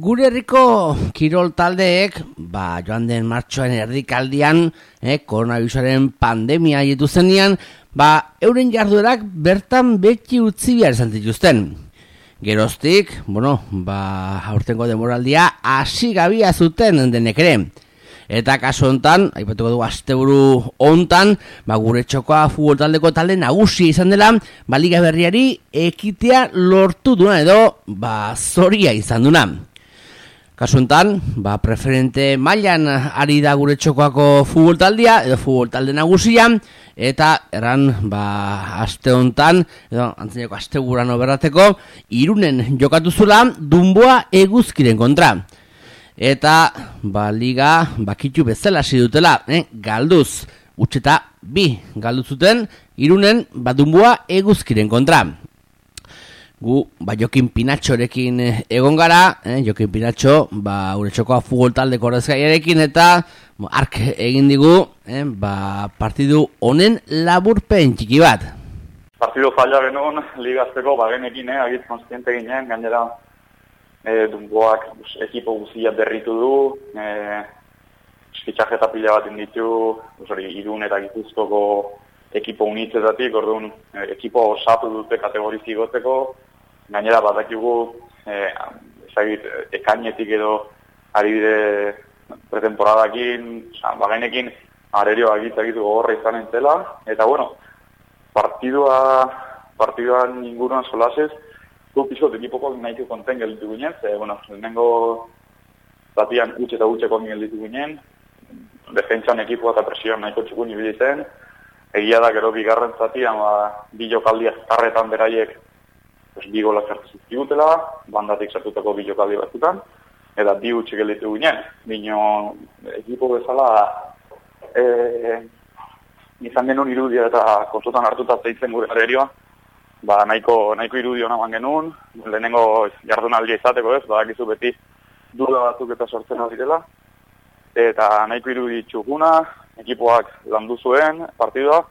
Gure herriko kirol taldeek, ba, joan den martxoen erdikaldian, eh, koronavirusaren pandemia jetu zenian, ba, euren jarduerak bertan beti utzi behar izan zituzten. Geroztik, bueno, ba, aurtengo demoraldia hasi gabia zuten denek ere. Eta kasu hontan, aipatuko du asteburu hontan, ba gure txokoa futbol taldeko talde nagusi izan dela, ba liga berriari ekitea lortu duna edo ba zoria izan duna. Kasu hontan, ba preferente mailan ari da gure txokoako futbol taldea edo futbol talde nagusia eta erran ba aste hontan edo antzineko asteburan oberateko irunen jokatu zula Dunboa eguzkiren kontra eta ba, liga bakitu bezala hasi dutela, eh? galduz, utxeta bi galdu zuten, irunen badunbua eguzkiren kontra. Gu, ba, Jokin Pinatxorekin eh, egon gara, eh? Jokin Pinatxo, ba, ure txokoa futbol taldeko horrezgaiarekin, eta bo, ark egin digu, eh? ba, partidu honen laburpen txiki bat. Partidu falla genuen, ligazteko, ba, genekin, eh? agit konstiente ginen, gainera, e, dungoak ekipo guzia berritu du, e, fitxajeta pila bat inditu, hori, irun eta gipuztoko ekipo unitzetatik, orduan, e, ekipo osatu dute kategorizi goteko, gainera bat dakigu, e, ezagit, ekainetik edo ari bide pretemporadakin, bagainekin, arerio agitzakitu gogorra izan entzela, eta bueno, partidua, partiduan inguruan solasez, gu pixot ekipoko nahiko konten gelditu ginen, ze, bueno, lehenengo zatian utxe eta utxeko gelditu ginen, defentsan ekipoa eta presioan nahiko txukun ibili zen, egia da gero bigarren zatian, ba, bi jokaldi azkarretan beraiek bi gola zertu zizkigutela, bandatik sartutako bi jokaldi batzutan, eta bi utxe gelditu ginen. Bino, ekipo bezala, e, izan genuen irudia eta kontutan hartuta zeitzen gure arerioa, ba, nahiko, nahiko irudi hona genuen, lehenengo jardunaldia izateko ez, badakizu beti duda batzuk eta sortzen direla, eta nahiko irudi txukuna, ekipoak landu zuen partidua,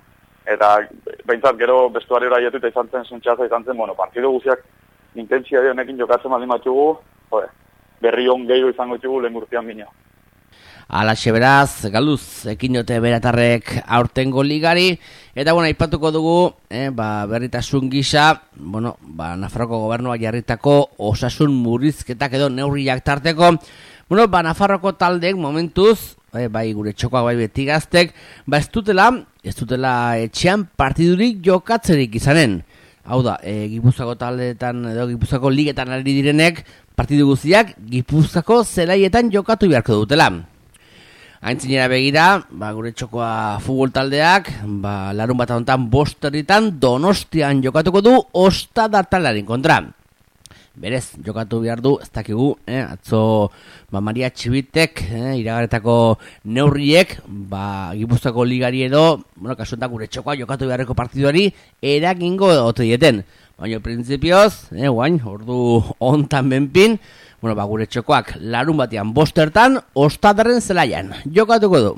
eta behintzat gero bestuariora jetu eta izan zen zentxaza izan zen, bueno, partidu guziak intentzia honekin jokatzen baldin batxugu, berri on gehiago izango txugu lehen urtean bineo. Ala beraz, galuz, ekin jote beratarrek aurtengo ligari, eta bueno, aipatuko dugu, eh, ba, berritasun gisa, bueno, ba, Nafarroko gobernua jarritako osasun murrizketak edo neurriak tarteko, bueno, ba, Nafarroko taldek momentuz, eh, bai gure txokoak bai beti gaztek, ba, ez dutela, ez dutela etxean partidurik jokatzerik izanen. Hau da, e, Gipuzako taldeetan edo Gipuzako ligetan ari direnek partidu guztiak Gipuzako zelaietan jokatu beharko dutela. Aintzinera begira, ba, gure txokoa futbol taldeak, ba, larun bat honetan bosteritan donostian jokatuko du ostadatalaren kontra. Berez, jokatu behar du, ez dakigu, eh? atzo ba, Maria Txibitek, eh? iragaretako neurriek, ba, gipuztako ligari edo, bueno, kasuentak gure txokoa jokatu beharreko partiduari, erakingo ote dieten. Baina, prinsipioz, eh, guain, ordu ontan benpin, bueno, ba, gure txokoak larun batean bostertan, ostataren zelaian. Jokatuko du.